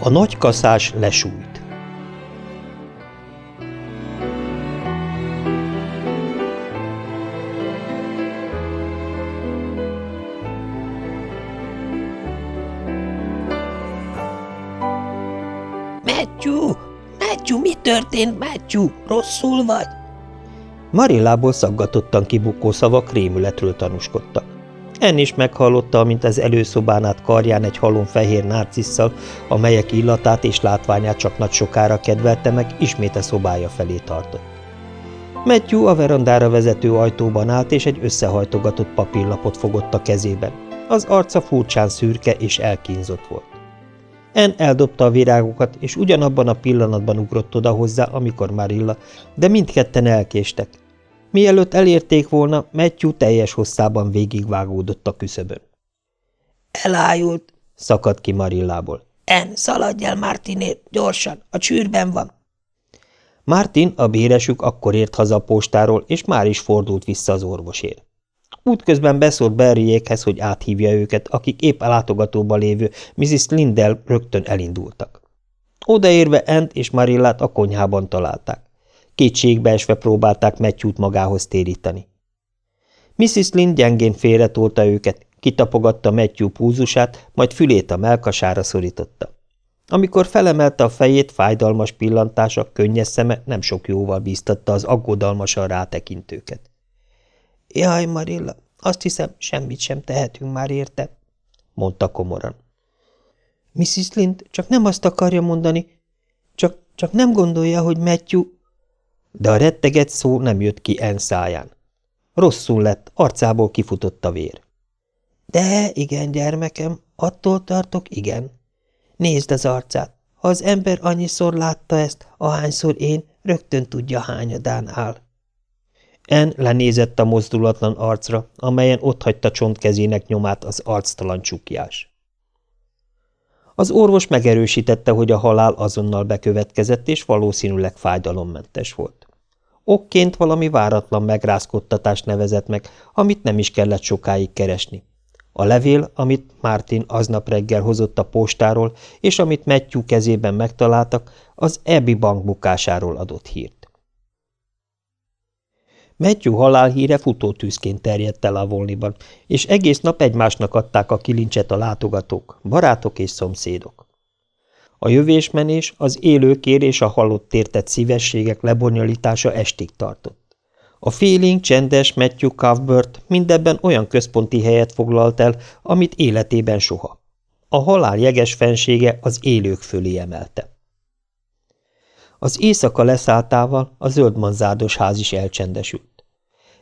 A nagy kaszás lesújt. Matthew! Matthew, mi történt, Matthew? Rosszul vagy? Marillából szaggatottan kibukó szavak rémületről tanúskodtak. En is meghallotta, mint az előszobán át karján egy halom fehér nárcisszal, amelyek illatát és látványát csak nagy sokára kedvelte meg, ismét a szobája felé tartott. Matthew a verandára vezető ajtóban állt, és egy összehajtogatott papírlapot fogott a kezében. Az arca furcsán szürke és elkínzott volt. En eldobta a virágokat, és ugyanabban a pillanatban ugrott oda hozzá, amikor Marilla, de mindketten elkéstek. Mielőtt elérték volna, Matthew teljes hosszában végigvágódott a küszöbön. Elájult, szakadt ki Marillából. En, szaladj el Martinért, gyorsan, a csűrben van. Martin, a béresük akkor ért haza a postáról, és már is fordult vissza az orvosért. Útközben beszólt Berriékhez, hogy áthívja őket, akik épp a látogatóba lévő Mrs. Lindell rögtön elindultak. Odaérve Ent és Marillát a konyhában találták. Kétségbeesve próbálták Matthew-t magához téríteni. Mrs. Lind gyengén félretolta őket, kitapogatta Matthew púzusát, majd fülét a melkasára szorította. Amikor felemelte a fejét, fájdalmas pillantása, könnyes szeme nem sok jóval bíztatta az aggodalmasan rátekintőket. – Jaj, Marilla, azt hiszem, semmit sem tehetünk már érte, mondta komoran. Mrs. Lind csak nem azt akarja mondani, csak, csak nem gondolja, hogy Matthew... De a retteget szó nem jött ki en száján. Rosszul lett, arcából kifutott a vér. De igen, gyermekem, attól tartok, igen. Nézd az arcát. Ha az ember annyiszor látta ezt, ahányszor én, rögtön tudja, hányadán áll. En lenézett a mozdulatlan arcra, amelyen otthagyta csontkezének nyomát az arctalan csukjás. Az orvos megerősítette, hogy a halál azonnal bekövetkezett, és valószínűleg fájdalommentes volt. Okként valami váratlan megrázkodtatást nevezett meg, amit nem is kellett sokáig keresni. A levél, amit Martin aznap reggel hozott a postáról, és amit Matthew kezében megtaláltak, az Ebbi bank bukásáról adott hírt. Matthew halálhíre futótűzként terjedt el a volniban, és egész nap egymásnak adták a kilincset a látogatók, barátok és szomszédok. A jövésmenés, az élőkér és a halott értett szívességek lebonyolítása estig tartott. A feeling csendes Matthew Cuthbert mindebben olyan központi helyet foglalt el, amit életében soha. A halál jeges fensége az élők fölé emelte. Az éjszaka leszálltával a zöldmanzádos ház is elcsendesült.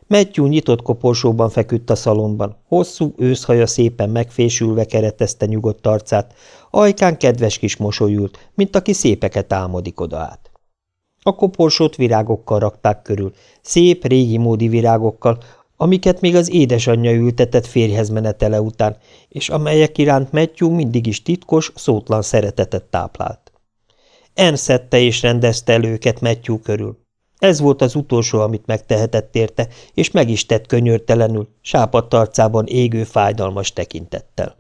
Matthew nyitott koporsóban feküdt a szalomban, hosszú őszhaja szépen megfésülve keretezte nyugodt arcát, ajkán kedves kis mosolyult, mint aki szépeket álmodik oda át. A koporsót virágokkal rakták körül, szép, régi módi virágokkal, amiket még az édesanyja ültetett férjhez menetele után, és amelyek iránt Matthew mindig is titkos, szótlan szeretetet táplált. En szedte és rendezte el őket Matthew körül. Ez volt az utolsó, amit megtehetett érte, és meg is tett könyörtelenül, sápadt arcában égő fájdalmas tekintettel.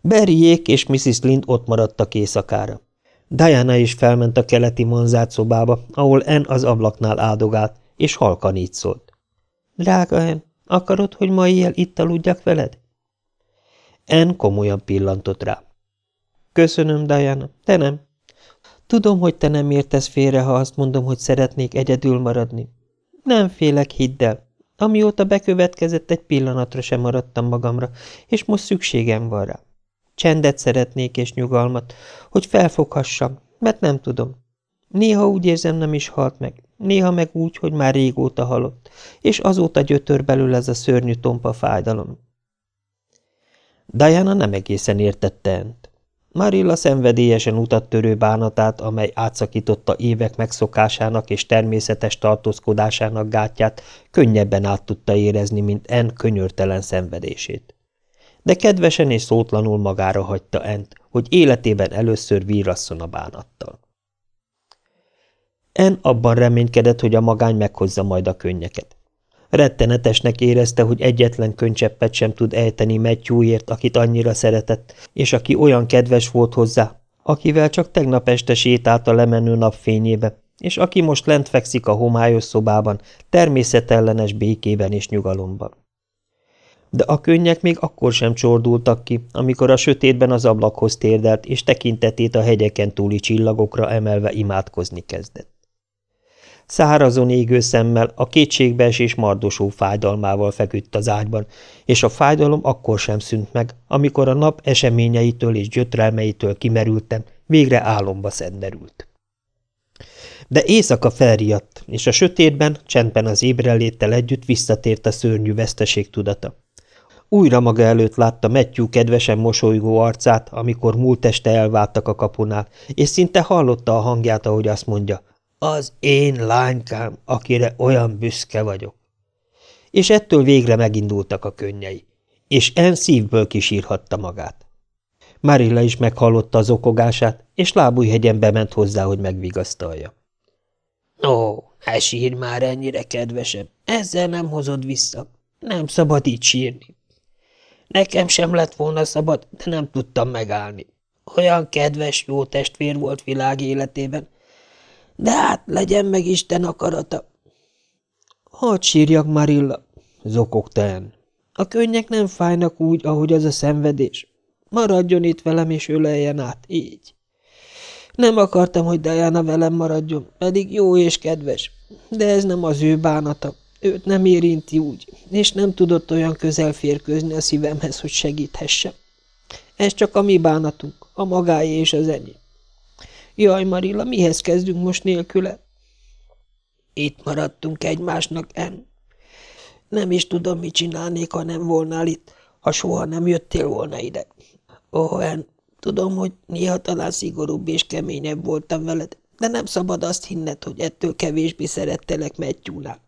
Berryék és Mrs. Lind ott maradtak éjszakára. Diana is felment a keleti manzát szobába, ahol En az ablaknál áldogált, és halkan így szólt. – Drága En, akarod, hogy ma éjjel itt aludjak veled? En komolyan pillantott rá. – Köszönöm, Diana, te nem. Tudom, hogy te nem értesz félre, ha azt mondom, hogy szeretnék egyedül maradni. Nem félek, hidd el. Amióta bekövetkezett, egy pillanatra sem maradtam magamra, és most szükségem van rá. Csendet szeretnék és nyugalmat, hogy felfoghassam, mert nem tudom. Néha úgy érzem, nem is halt meg, néha meg úgy, hogy már régóta halott, és azóta gyötör belül ez a szörnyű tompa fájdalom. Diana nem egészen értette. Marilla szenvedélyesen utat törő bánatát, amely átszakította évek megszokásának és természetes tartózkodásának gátját, könnyebben át tudta érezni, mint En könyörtelen szenvedését. De kedvesen és szótlanul magára hagyta Ent, hogy életében először vírasszon a bánattal. En abban reménykedett, hogy a magány meghozza majd a könnyeket. Rettenetesnek érezte, hogy egyetlen könycseppet sem tud ejteni Matthewért, akit annyira szeretett, és aki olyan kedves volt hozzá, akivel csak tegnap este sétált a lemenő napfényébe, és aki most lent fekszik a homályos szobában, természetellenes békében és nyugalomban. De a könnyek még akkor sem csordultak ki, amikor a sötétben az ablakhoz térdelt, és tekintetét a hegyeken túli csillagokra emelve imádkozni kezdett. Szárazon égő szemmel, a kétségbeesés mardosó fájdalmával feküdt az ágyban, és a fájdalom akkor sem szűnt meg, amikor a nap eseményeitől és gyötrelmeitől kimerültem, végre álomba szenderült. De éjszaka felriadt, és a sötétben, csendben az ébreléttel együtt visszatért a szörnyű veszteség tudata. Újra maga előtt látta Matthew kedvesen mosolygó arcát, amikor múlt este elváltak a kapunál, és szinte hallotta a hangját, ahogy azt mondja, az én lánykám, akire olyan büszke vagyok. És ettől végre megindultak a könnyei, és En szívből kisírhatta magát. Marilla is meghallotta az okogását, és lábújhegyen bement hozzá, hogy megvigasztalja. Ó, ne sír már ennyire, kedvesem, ezzel nem hozod vissza. Nem szabad így sírni. Nekem sem lett volna szabad, de nem tudtam megállni. Olyan kedves, jó testvér volt világ életében, de hát legyen meg Isten akarata. Hadd sírjak, Marilla, zokogta En. A könnyek nem fájnak úgy, ahogy az a szenvedés. Maradjon itt velem, és öleljen át, így. Nem akartam, hogy Diana velem maradjon, pedig jó és kedves, de ez nem az ő bánata. Őt nem érinti úgy, és nem tudott olyan közel férkőzni a szívemhez, hogy segíthessem. Ez csak a mi bánatunk, a magáé és az enyém. Jaj, Marilla, mihez kezdünk most nélküle? Itt maradtunk egymásnak, En. Nem is tudom, mit csinálnék, ha nem volnál itt, ha soha nem jöttél volna ide. Ó, En, tudom, hogy néha talán szigorúbb és keményebb voltam veled, de nem szabad azt hinned, hogy ettől kevésbé szerettelek Matthewnál.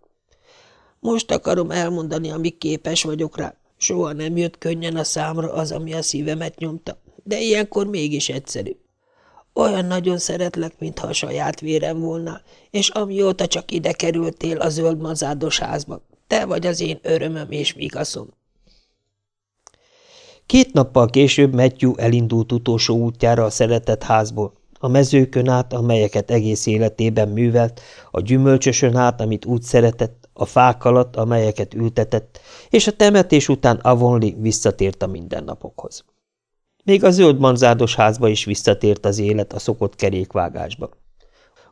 Most akarom elmondani, amíg képes vagyok rá. Soha nem jött könnyen a számra az, ami a szívemet nyomta, de ilyenkor mégis egyszerű. Olyan nagyon szeretlek, mintha a saját vérem volna, és amióta csak ide kerültél a zöld mazádos házba, te vagy az én örömöm és vigaszom. Két nappal később Matthew elindult utolsó útjára a szeretett házból, a mezőkön át, amelyeket egész életében művelt, a gyümölcsösön át, amit úgy szeretett, a fák alatt, amelyeket ültetett, és a temetés után Avonli visszatért a mindennapokhoz. Még a zöld manzádos házba is visszatért az élet a szokott kerékvágásba.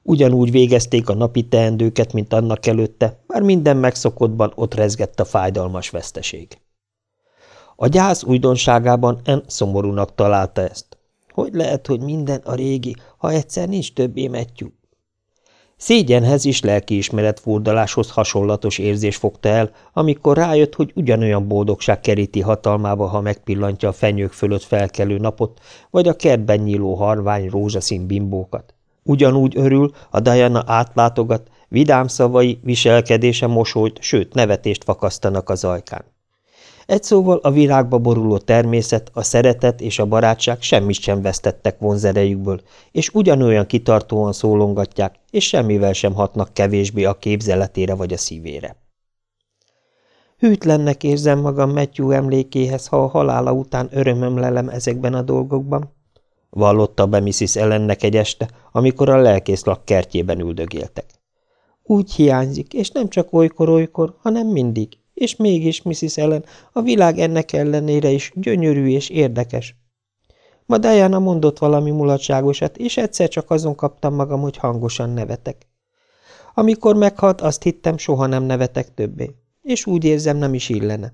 Ugyanúgy végezték a napi teendőket, mint annak előtte, már minden megszokottban ott rezgett a fájdalmas veszteség. A gyász újdonságában En szomorúnak találta ezt. Hogy lehet, hogy minden a régi, ha egyszer nincs többé Matthew? Szégyenhez és lelkiismeret furdaláshoz hasonlatos érzés fogta el, amikor rájött, hogy ugyanolyan boldogság keríti hatalmába, ha megpillantja a fenyők fölött felkelő napot, vagy a kertben nyíló harvány rózsaszín bimbókat. Ugyanúgy örül, a Diana átlátogat, vidám szavai, viselkedése mosolyt, sőt nevetést fakasztanak az ajkán. Egy szóval a virágba boruló természet, a szeretet és a barátság semmit sem vesztettek vonzerejükből, és ugyanolyan kitartóan szólongatják, és semmivel sem hatnak kevésbé a képzeletére vagy a szívére. Hűtlennek érzem magam Matthew emlékéhez, ha a halála után örömöm lelem ezekben a dolgokban, vallotta be Mrs. Ellennek egy este, amikor a lelkész kertjében üldögéltek. Úgy hiányzik, és nem csak olykor-olykor, hanem mindig, és mégis, Mrs. Ellen, a világ ennek ellenére is gyönyörű és érdekes. Ma Diana mondott valami mulatságosat, és egyszer csak azon kaptam magam, hogy hangosan nevetek. Amikor meghalt, azt hittem, soha nem nevetek többé, és úgy érzem, nem is illene.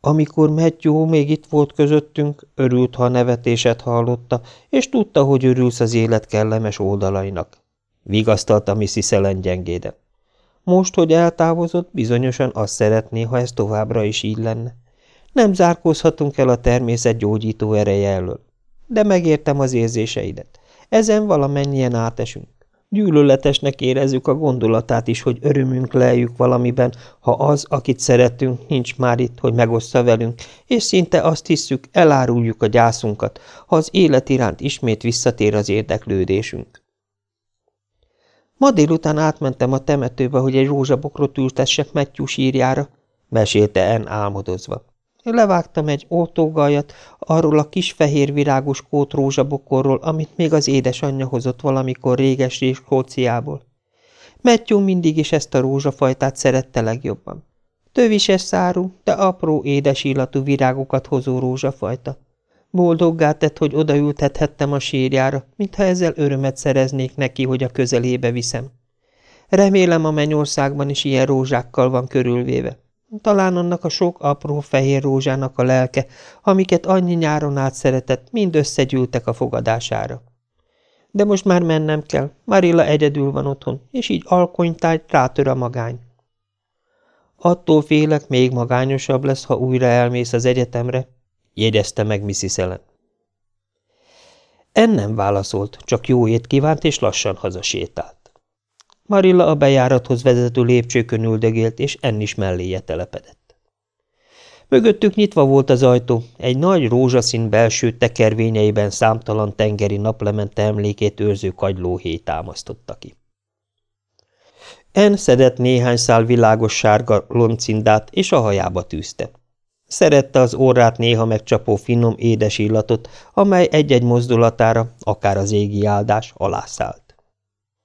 Amikor Matthew még itt volt közöttünk, örült, ha a nevetéset hallotta, és tudta, hogy örülsz az élet kellemes oldalainak. Vigasztalta Mrs. Ellen gyengéden. Most, hogy eltávozott, bizonyosan azt szeretné, ha ez továbbra is így lenne. Nem zárkózhatunk el a természet gyógyító ereje elől. De megértem az érzéseidet. Ezen valamennyien átesünk. Gyűlöletesnek érezzük a gondolatát is, hogy örömünk leljük valamiben, ha az, akit szeretünk, nincs már itt, hogy megossza velünk, és szinte azt hisszük, eláruljuk a gyászunkat, ha az élet iránt ismét visszatér az érdeklődésünk. Ma délután átmentem a temetőbe, hogy egy rózsabokrot ültessek Matthew sírjára, mesélte En álmodozva. Levágtam egy oltógajat arról a kis fehér virágos kót rózsabokorról, amit még az édesanyja hozott valamikor réges Skóciából. Matthew mindig is ezt a rózsafajtát szerette legjobban. Tövises szárú, de apró, édes illatú virágokat hozó rózsafajta. Boldoggá tett, hogy odaültethettem a sírjára, mintha ezzel örömet szereznék neki, hogy a közelébe viszem. Remélem a mennyországban is ilyen rózsákkal van körülvéve. Talán annak a sok apró fehér rózsának a lelke, amiket annyi nyáron át szeretett, mind összegyűltek a fogadására. De most már mennem kell, Marilla egyedül van otthon, és így alkonytájt rátör a magány. Attól félek, még magányosabb lesz, ha újra elmész az egyetemre, jegyezte meg Mrs. Ellen. En nem válaszolt, csak jó ét kívánt, és lassan hazasétált. Marilla a bejárathoz vezető lépcsőkön üldögélt, és En is melléje telepedett. Mögöttük nyitva volt az ajtó, egy nagy rózsaszín belső tekervényeiben számtalan tengeri naplemente emlékét őrző kagylóhéj támasztotta ki. En szedett néhány szál világos sárga loncindát, és a hajába tűzte. Szerette az orrát néha megcsapó finom, édes illatot, amely egy-egy mozdulatára, akár az égi áldás, alászállt.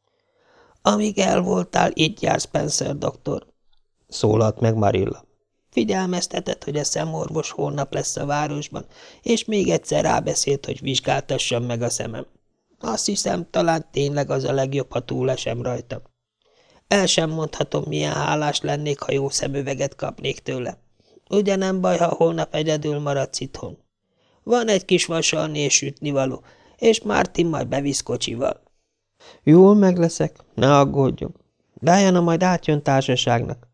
– Amíg el voltál, itt jár Spencer doktor – szólalt meg Marilla. Figyelmeztetett, hogy a szemorvos holnap lesz a városban, és még egyszer rábeszélt, hogy vizsgáltassam meg a szemem. Azt hiszem, talán tényleg az a legjobb, ha túlesem rajta. El sem mondhatom, milyen hálás lennék, ha jó szemüveget kapnék tőle. Ugye nem baj, ha holnap egyedül maradsz itthon. Van egy kis vasalni és sütnivaló, és Martin majd bevisz kocsival. Jól meg leszek, ne aggódjon. Diana majd átjön társaságnak.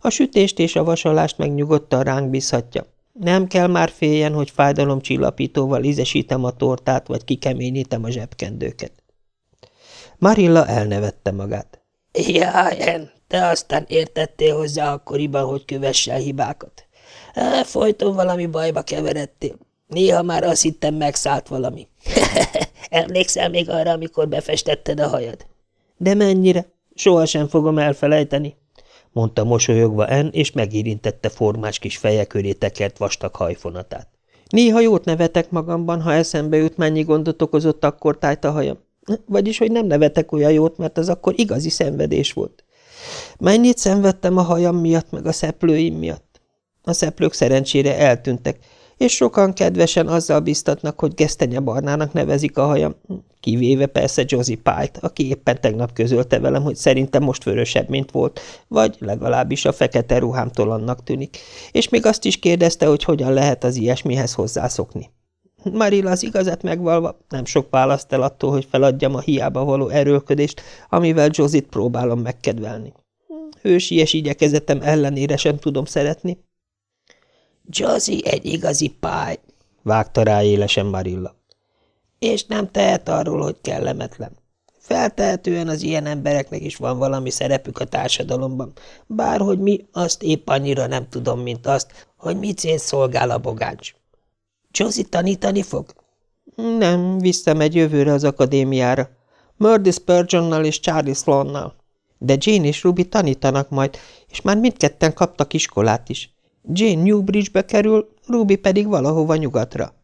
A sütést és a vasalást meg nyugodtan ránk bízhatja. Nem kell már féljen, hogy fájdalomcsillapítóval ízesítem a tortát, vagy kikeményítem a zsebkendőket. Marilla elnevette magát. Jaj, te aztán értettél hozzá akkoriban, hogy kövesse a hibákat. Folyton valami bajba keveredtél. Néha már azt hittem, megszállt valami. Emlékszel még arra, amikor befestetted a hajad? De mennyire? Sohasem fogom elfelejteni, mondta mosolyogva En, és megérintette formás kis feje köré tekert vastag hajfonatát. Néha jót nevetek magamban, ha eszembe jut, mennyi gondot okozott akkor tájt a hajam. Vagyis, hogy nem nevetek olyan jót, mert az akkor igazi szenvedés volt. Mennyit szenvedtem a hajam miatt, meg a szeplőim miatt. A szeplők szerencsére eltűntek, és sokan kedvesen azzal biztatnak, hogy gesztenyebarnának nevezik a hajam, kivéve persze Josie Pye-t, aki éppen tegnap közölte velem, hogy szerintem most vörösebb, mint volt, vagy legalábbis a fekete ruhámtól annak tűnik, és még azt is kérdezte, hogy hogyan lehet az ilyesmihez hozzászokni. Marilla az igazat megvalva nem sok választ el attól, hogy feladjam a hiába való erőlködést, amivel Josit próbálom megkedvelni. Hősies igyekezetem ellenére sem tudom szeretni. Josie egy igazi pály, vágta rá élesen Marilla. És nem tehet arról, hogy kellemetlen. Feltehetően az ilyen embereknek is van valami szerepük a társadalomban, bárhogy mi azt épp annyira nem tudom, mint azt, hogy mit cél szolgál a bogáncs. Josie tanítani fog? Nem, visszamegy jövőre az akadémiára. Murdy Spurgeonnal és Charlie Sloannal. De Jane és Ruby tanítanak majd, és már mindketten kaptak iskolát is. Jane Newbridge-be kerül, Ruby pedig valahova nyugatra.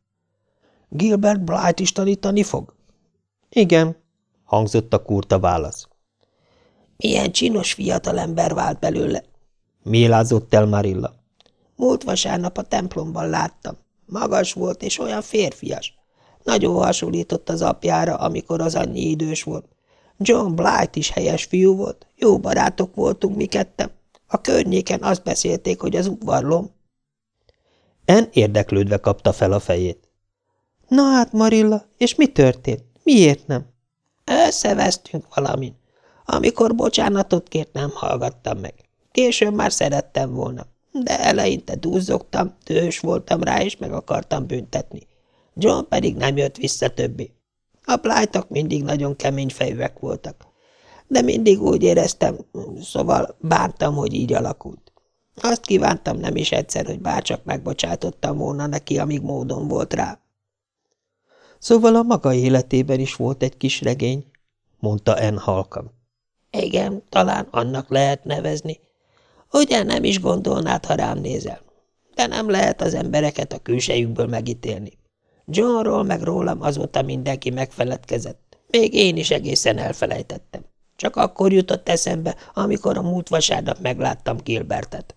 Gilbert Blight is tanítani fog? Igen, hangzott a kurta válasz. Milyen csinos fiatalember vált belőle. Mélázott el Marilla. Múlt vasárnap a templomban láttam. Magas volt, és olyan férfias. Nagyon hasonlított az apjára, amikor az annyi idős volt. John Blight is helyes fiú volt, jó barátok voltunk mi kettem. A környéken azt beszélték, hogy az udvarlom. En érdeklődve kapta fel a fejét. Na hát, Marilla, és mi történt? Miért nem? Összevesztünk valamin. Amikor bocsánatot kért, nem hallgattam meg. Később már szerettem volna de eleinte dúzzogtam, tős voltam rá, és meg akartam büntetni. John pedig nem jött vissza többé. A plájtok mindig nagyon kemény fejűek voltak. De mindig úgy éreztem, szóval bántam, hogy így alakult. Azt kívántam nem is egyszer, hogy bárcsak megbocsátottam volna neki, amíg módon volt rá. Szóval a maga életében is volt egy kis regény, mondta En halkan. Igen, talán annak lehet nevezni, Ugye nem is gondolnád, ha rám nézel. de nem lehet az embereket a külsejükből megítélni. Johnról meg rólam azóta mindenki megfeledkezett. Még én is egészen elfelejtettem. Csak akkor jutott eszembe, amikor a múlt vasárnap megláttam Gilbertet.